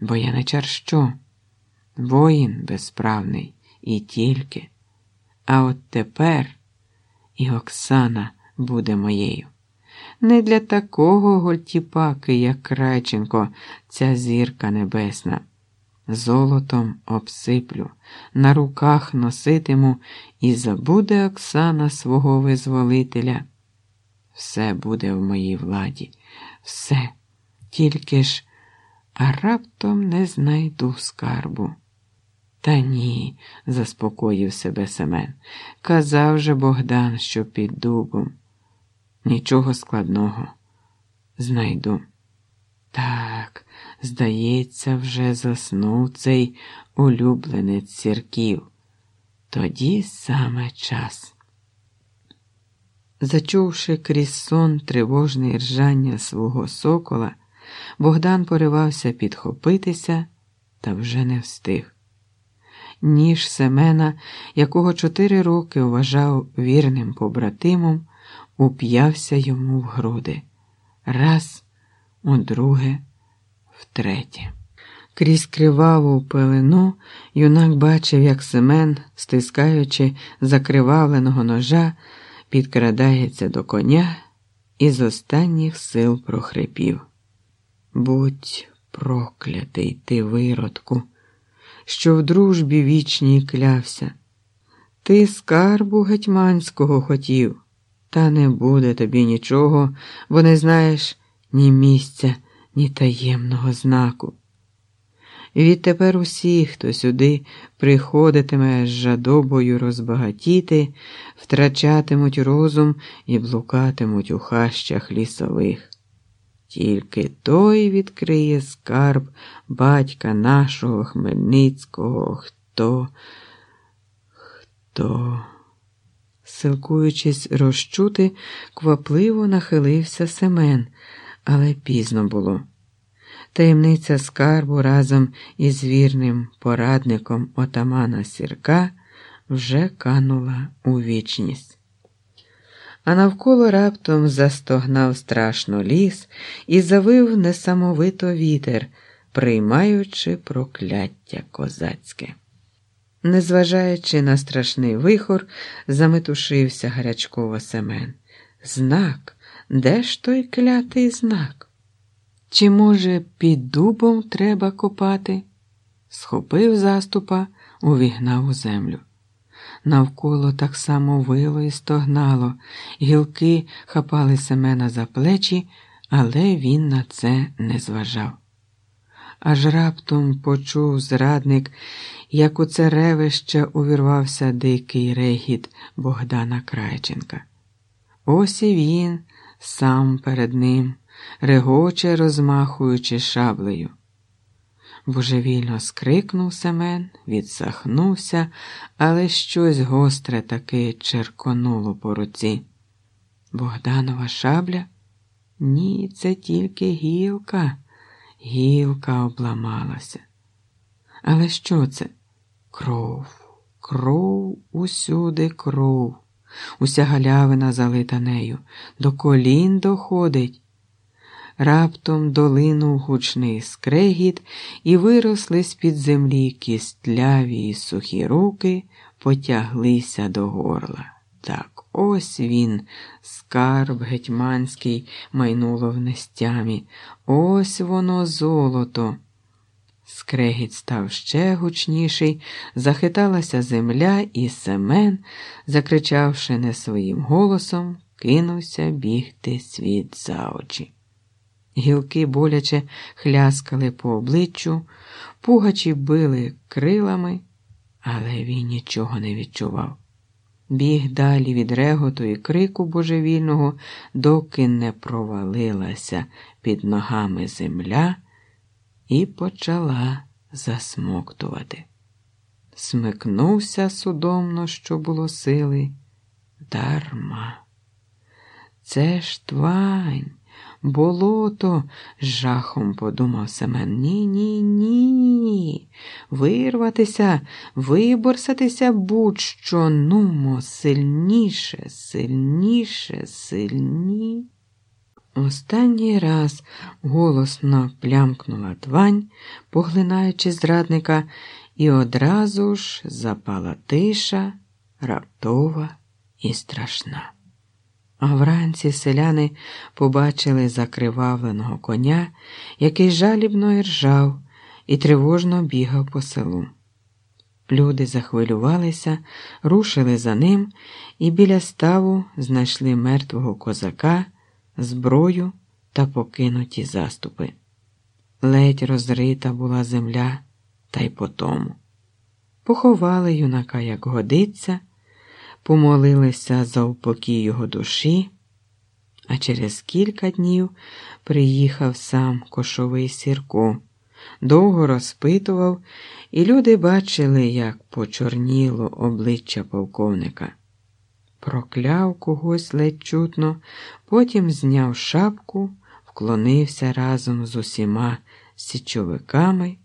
бо я не чарщо, воїн безправний і тільки. А от тепер і Оксана буде моєю. Не для такого гольтіпаки, як Крайченко, ця зірка небесна. Золотом обсиплю, на руках носитиму, і забуде Оксана свого визволителя. Все буде в моїй владі, все, тільки ж, а раптом не знайду скарбу. Та ні, заспокоїв себе Семен. Казав же Богдан, що під дубом. Нічого складного. Знайду. Так, здається, вже заснув цей улюбленець сірків. Тоді саме час. Зачувши крізь сон тривожне ржання свого сокола, Богдан поривався підхопитися та вже не встиг. Ніж Семена, якого чотири роки вважав вірним побратимом, уп'явся йому в груди. Раз, удруге, втретє. Крізь криваву пелену юнак бачив, як Семен, стискаючи закривавленого ножа, підкрадається до коня і з останніх сил прохрипів. Будь проклятий ти, виродку, що в дружбі вічній клявся. Ти скарбу гетьманського хотів, та не буде тобі нічого, бо не знаєш ні місця, ні таємного знаку. Відтепер усі, хто сюди приходитиме з жадобою розбагатіти, втрачатимуть розум і блукатимуть у хащах лісових. Тільки той відкриє скарб батька нашого Хмельницького, хто, хто, силкуючись розчути, квапливо нахилився Семен, але пізно було. Таємниця скарбу разом із вірним порадником отамана Сірка вже канула у вічність. А навколо раптом застогнав страшно ліс і завив несамовито вітер, приймаючи прокляття козацьке. Незважаючи на страшний вихор, заметушився гарячково Семен. Знак, де ж той клятий знак? Чи, може, під дубом треба копати? Схопив заступа, увігнав у землю. Навколо так само вило і стогнало, гілки хапали Семена за плечі, але він на це не зважав. Аж раптом почув зрадник, як у це ревище увірвався дикий регіт Богдана Крайченка. Ось і він сам перед ним регоче, розмахуючи шаблею. Божевільно скрикнув Семен, відсахнувся, але щось гостре таки черконуло по руці. Богданова шабля? Ні, це тільки гілка, гілка обламалася. Але що це? Кров, кров, усюди кров, уся галявина залита нею, до колін доходить. Раптом долинув гучний скрегіт, і виросли з-під землі кістляві й сухі руки, потяглися до горла. Так ось він, скарб гетьманський, майнуло в нестямі. Ось воно золото. Скрегіт став ще гучніший, захиталася земля, і Семен, закричавши не своїм голосом, кинувся бігти світ за очі. Гілки боляче хляскали по обличчю, пугачі били крилами, але він нічого не відчував. Біг далі від реготу і крику божевільного, доки не провалилася під ногами земля і почала засмоктувати. Смикнувся судомно, що було сили, дарма. Це ж твань. Болото, з жахом подумав Семен. Ні, ні, ні. Вирватися, виборсатися будь-що, нумо, сильніше, сильніше, сильні. Останній раз голосно плямкнула твань, поглинаючи зрадника, і одразу ж запала тиша, раптова і страшна. А вранці селяни побачили закривавленого коня, який жалібно іржав і тривожно бігав по селу. Люди захвилювалися, рушили за ним і біля ставу знайшли мертвого козака, зброю та покинуті заступи. Ледь розрита була земля, та й по тому. Поховали юнака, як годиться, помолилися за упокій його душі, а через кілька днів приїхав сам кошовий сірко, довго розпитував, і люди бачили, як почорніло обличчя полковника. Прокляв когось ледь чутно, потім зняв шапку, вклонився разом з усіма січовиками